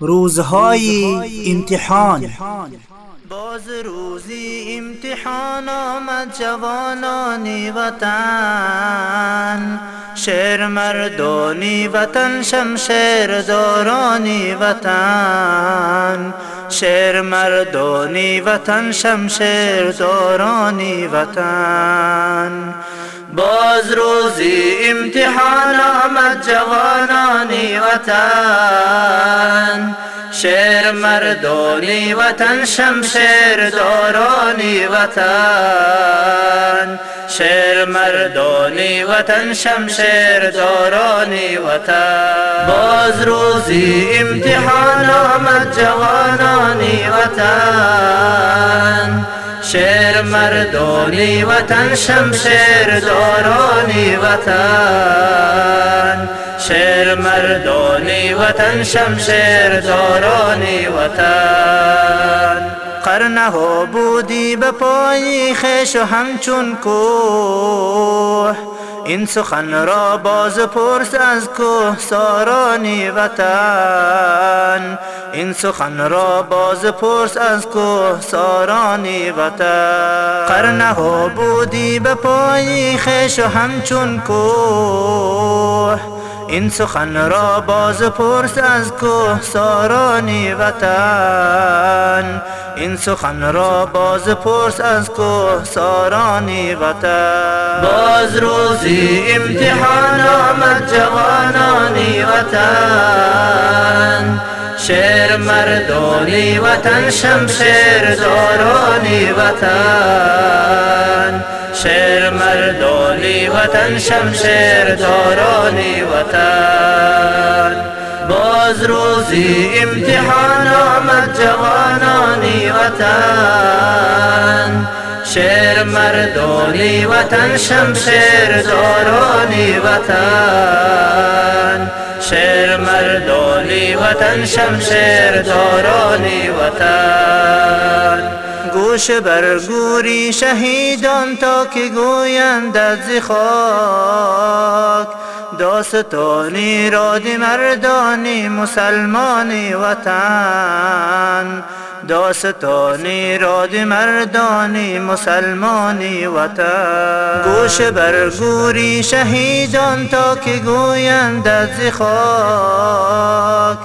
روزهای امتحان. باز روزی امتحان آمد جوانانی وطن شعر مردانی وطن شمشیر دارانی وطن شعر مردانی وطن شمشیر دارانی وطن. باز روزی امتحان آمد جوانانی وطن. شعر مردانی وطن شمشیر دارانی وطن. شعر مردانی وطن شمشیر دارانی وطن. باز روزی امتحان آمد جوانانی وطن. شعر مردانی وطن شمشیر دارانی وطن. شعر مردانی وطن شمشیر دارانی وطن. قرنه بودی به پای خیش و همچون کوه. این سخن را باز پرس از کوه سارانی وطن. این سخن را باز پرس از کوه سارانی وطن. قرنه بودی به پای خیش و همچون کوه. این سخن را باز پرس از کوه سارانی وطن. این سخن را باز پرس از کوه سارانی وطن. باز روزی امتحان آمد جوانانی وطن. شعر مردانی وطن شمشیر دارانی وطن. شعر مردانی وطن شمشیر دارانی وطن. باز روزی امتحان آمد جوانانی وطن. شعر مردانی وطن شمشیر دارانی وطن. شعر مردانی وطن شمشیر دارانی وطن. گوش برگوری شهیدان تا که گویند از خاک. داستانی راد مردانی مسلمانی وطن. داستانی راد مردانی مسلمانی وطن. گوش برگوری شهیدان تا که گویند از خاک.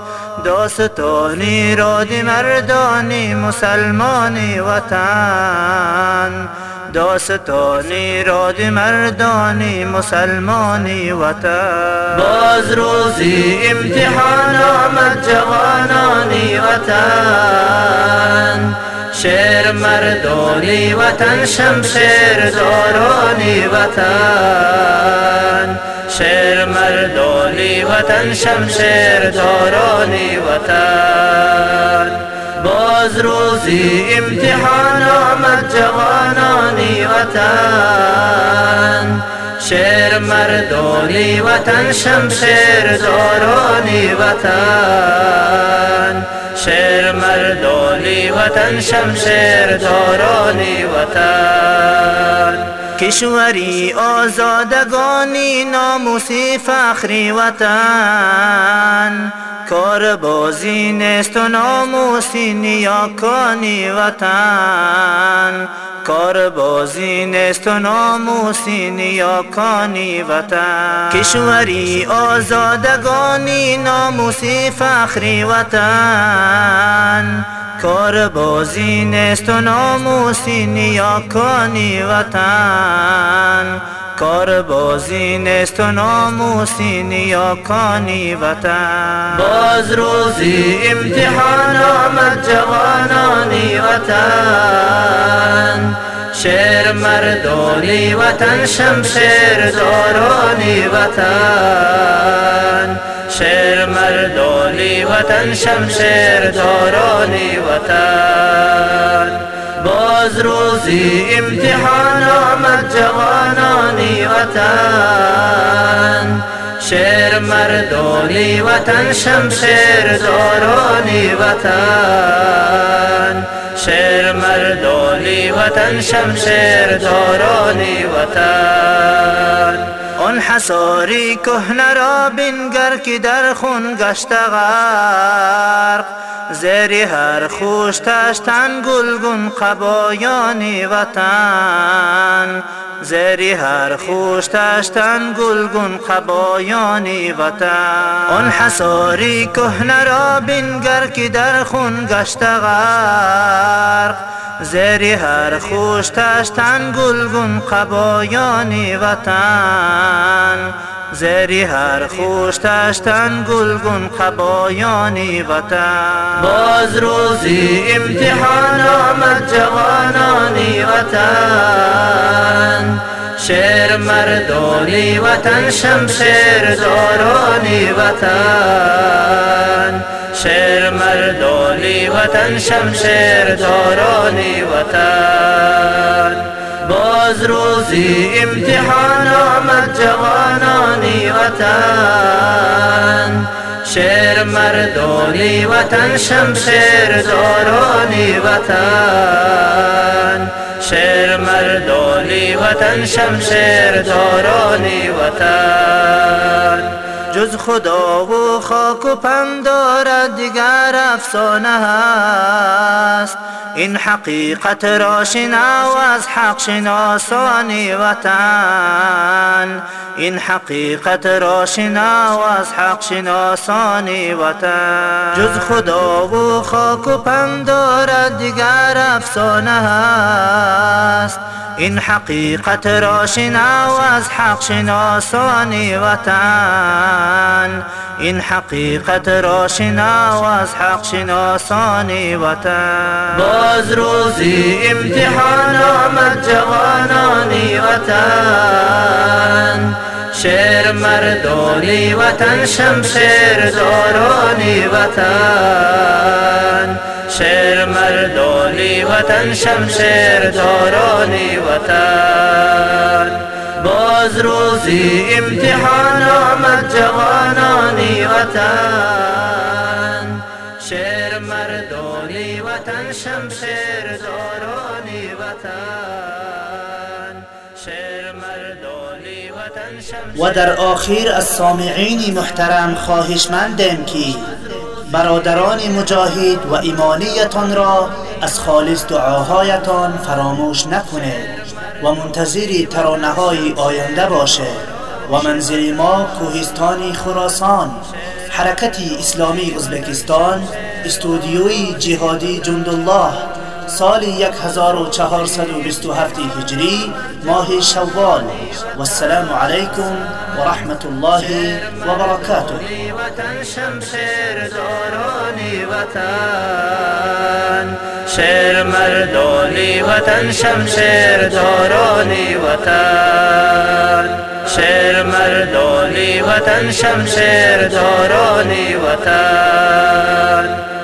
داستانی راد مردانی مسلمانی وطن. داستانی راد مردانی مسلمانی وطن. باز روزی امتحان آمد جوانانی وطن. شعر مردانی وطن شمشیر دارانی وطن. شعر مردانی وطن شمشیر دارانی وطن. باز روزی امتحان آمد جوانانی وطن. شعر مردانی وطن شمشیر دارانی وطن. شعر مردانی وطن شمشیر دارانی وطن. کشوری آزادگانی ناموسی فخری وطن. کار بازی نیست و ناموسی نیاکانی وطن. کار بازی نیست و ناموسی نیاکانی وطن. کشوری آزادگانی ناموسی فخری وطن. کار بازی نیست و ناموسی نیاکانی وطن. کار بازی نیست و ناموسی نیاکانی وطن. باز روزی امتحان آمد جوانانی وطن. شعر مردانی وطن شمشیر دارانی وطن. وطن شمشیر دارانی وطن. باز روزی امتحان آمد جوانانی وطن. شعر مردانی وطن شمشیر دارانی وطن. شعر مردانی وطن شمشیر دارانی وطن. آن حساری کهنه را بینگر که در خون گشت غرق. زیری هر خوش تشتن گلگون قبایانی وطن. زیری هر خوش تشتن گلگون قبایانی وطن. آن حساری کهنه را بینگر که در خون گشت غرق. زیری هر خوش تشتن گلگون قبایانی وطن. زری هر خوش تشتن گلگون قبایانی وطن. باز روزی امتحان آمد جوانانی وطن. شیر مردانی وطن شمشیر دارانی وطن. شیر مردانی وطن شمشیر دارانی وطن. باز روزی امتحان آمد جوانانی وطن. شیر مردانی وطن شمشیر دارانی وطن. شیر مردانی وطن شمشیر دارانی وطن. جز خدا و خاک و پندارد دیگر افسانه هست این حقیقت را و از حق شناسانی وطن. این حقیقت را و از حق شناسانی وطن. جز خدا و خاک و پندارد دیگر افسانه هست این حقیقت را شنا و از حق شناسانی وطن. این حقیقت را شنا و از حق شناسانی وطن. باز روزی امتحان آمد جوانانی وطن. شیر مردانی وطن شمشیر دارانی وطن. شیر مردانی وطن شمشیر دارانی وطن. باز روزی امتحان آمد جوانانی وطن. شیر مردانی وطن شمشیر دارانی وطن. شیر مردانی وطن شمشیر و در آخر از سامعین محترم خواهشمندم که برادران مجاهد و ایمانیتان را از خالص دعاهایتان فراموش نکنید و منتظر ترانه های آینده باشه و منزل ما کوهستان خراسان حرکت اسلامی ازبکستان استودیوی جهادی جندالله سال 1427 هجری ماه شوال. والسلام عليكم ورحمة الله وبركاته وطن شمشیر دارانی وطن شیر مردانی وطن شمشیر دارانی وطن. شیر مردانی وطن شمشیر دارانی وطن.